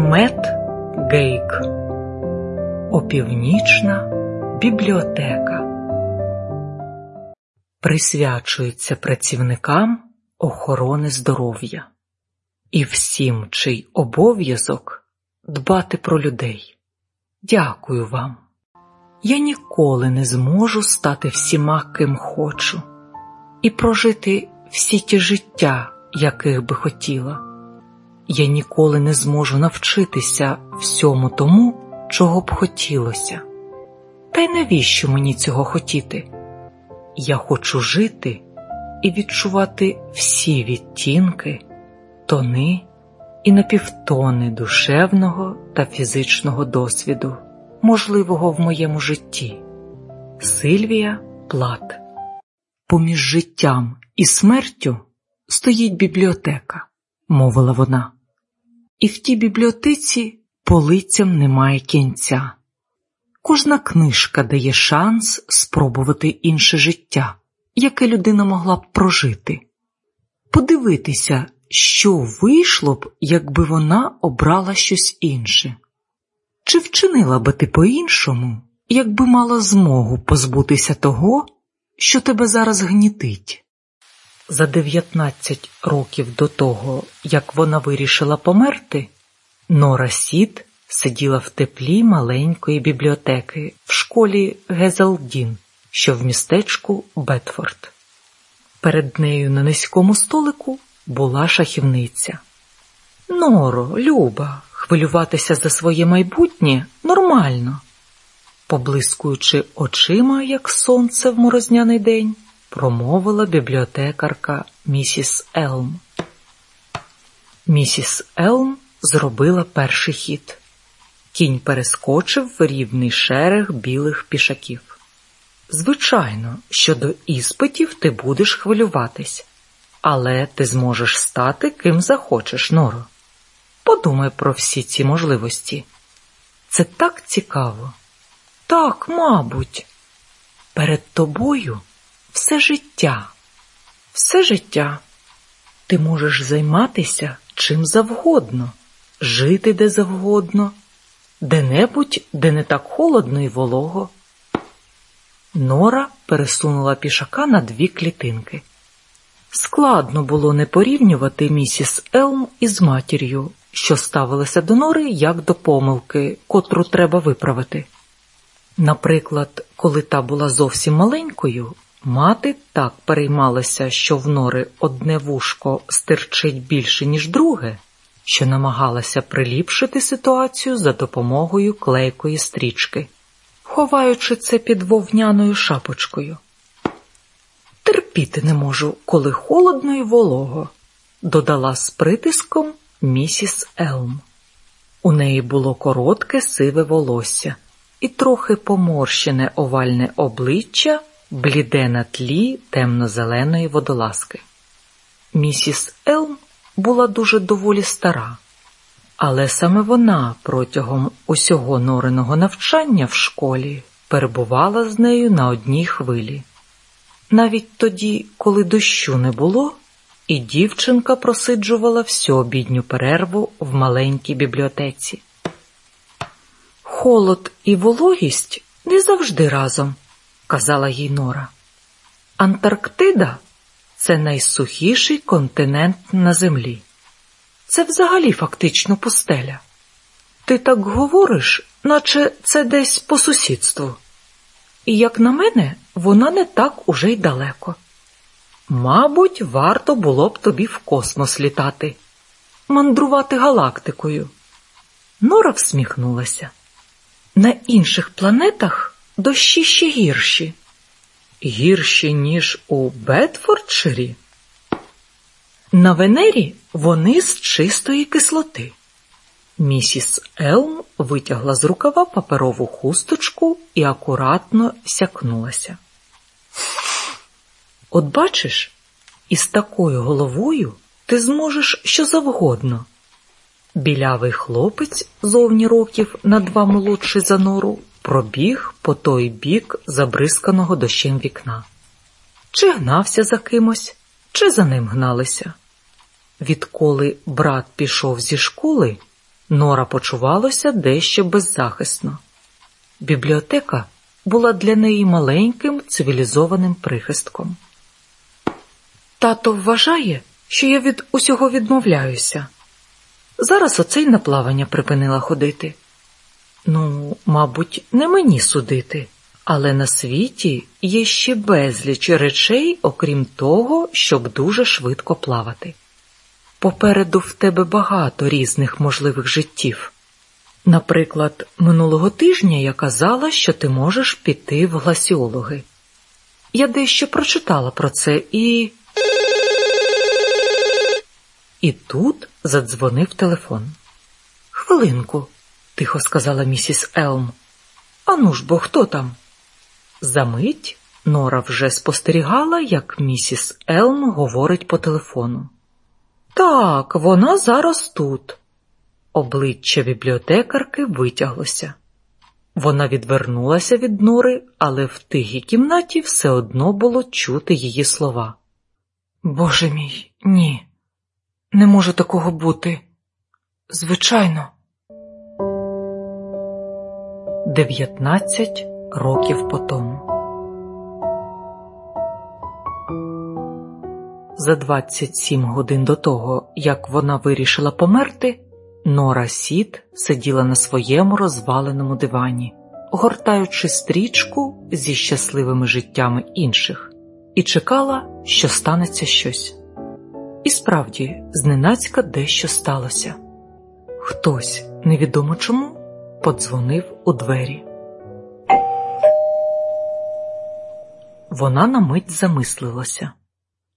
Мет Гейк Опівнічна бібліотека присвячується працівникам охорони здоров'я і всім, чий обов'язок дбати про людей. Дякую вам. Я ніколи не зможу стати всіма, ким хочу, і прожити всі ті життя, яких би хотіла. Я ніколи не зможу навчитися всьому тому, чого б хотілося. Та й навіщо мені цього хотіти? Я хочу жити і відчувати всі відтінки, тони і напівтони душевного та фізичного досвіду, можливого в моєму житті. Сильвія Плат. Поміж життям і смертю стоїть бібліотека, мовила вона. І в тій бібліотеці полицям немає кінця. Кожна книжка дає шанс спробувати інше життя, яке людина могла б прожити, подивитися, що вийшло б, якби вона обрала щось інше, чи вчинила би ти по-іншому, якби мала змогу позбутися того, що тебе зараз гнітить. За 19 років до того, як вона вирішила померти, Нора Сід сиділа в теплі маленької бібліотеки в школі Гезелдін, що в містечку Бетфорд. Перед нею на низькому столику була шахівниця. Норо, Люба, хвилюватися за своє майбутнє нормально. Поблискуючи очима, як сонце в морозняний день, промовила бібліотекарка місіс Елм. Місіс Елм зробила перший хід. Кінь перескочив в рівний шерег білих пішаків. Звичайно, що до іспитів ти будеш хвилюватись, але ти зможеш стати ким захочеш, Норо. Подумай про всі ці можливості. Це так цікаво. Так, мабуть, перед тобою все життя, все життя. Ти можеш займатися чим завгодно, жити де завгодно, де-небудь, де не так холодно і волого. Нора пересунула пішака на дві клітинки. Складно було не порівнювати місіс Елм із матір'ю, що ставилася до нори як до помилки, котру треба виправити. Наприклад, коли та була зовсім маленькою, мати так переймалася, що в нори одне вушко стирчить більше, ніж друге, що намагалася приліпшити ситуацію за допомогою клейкої стрічки, ховаючи це під вовняною шапочкою. Терпіти не можу, коли холодно і волого, додала з притиском місіс Елм. У неї було коротке сиве волосся і трохи поморщене овальне обличчя, бліде на тлі темно-зеленої водолазки. Місіс Елм була дуже доволі стара, але саме вона протягом усього нореного навчання в школі перебувала з нею на одній хвилі. Навіть тоді, коли дощу не було, і дівчинка просиджувала всю обідню перерву в маленькій бібліотеці. Холод і вологість не завжди разом, казала їй Нора. Антарктида це найсухіший континент на землі. Це взагалі фактично пустеля. Ти так говориш, наче це десь по сусідству. І, як на мене, вона не так уже й далеко. Мабуть, варто було б тобі в космос літати, мандрувати галактикою. Нора всміхнулася. На інших планетах дощі ще гірші. Гірші, ніж у Бетфордширі? На Венері вони з чистої кислоти. Місіс Елм витягла з рукава паперову хусточку і акуратно сякнулася. От бачиш, із такою головою ти зможеш що завгодно. Білявий хлопець зовні років на два молодший за нору пробіг по той бік забризканого дощем вікна. Чи гнався за кимось, чи за ним гналися. Відколи брат пішов зі школи, Нора почувалася дещо беззахисно. Бібліотека була для неї маленьким цивілізованим прихистком. Тато вважає, що я від усього відмовляюся. Зараз оце й на плавання припинила ходити. Ну, мабуть, не мені судити, але на світі є ще безліч речей, окрім того, щоб дуже швидко плавати. Попереду в тебе багато різних можливих життів. Наприклад, минулого тижня я казала, що ти можеш піти в гласіологи. Я дещо прочитала про це і. І тут задзвонив телефон. Хвилинку, тихо сказала місіс Елм. Ану ж бо хто там? Замить Нора вже спостерігала, як місіс Елм говорить по телефону. Так, вона зараз тут. Обличчя бібліотекарки витяглося. Вона відвернулася від нори, але в тихій кімнаті все одно було чути її слова. Боже мій, ні, не може такого бути. Звичайно. Дев'ятнадцять років потому. За 27 годин до того, як вона вирішила померти, Нора Сід сиділа на своєму розваленому дивані, гортаючи стрічку зі щасливими життями інших, і чекала, що станеться щось. І справді, зненацька дещо сталося. Хтось, невідомо чому, подзвонив у двері. Вона на мить замислилася.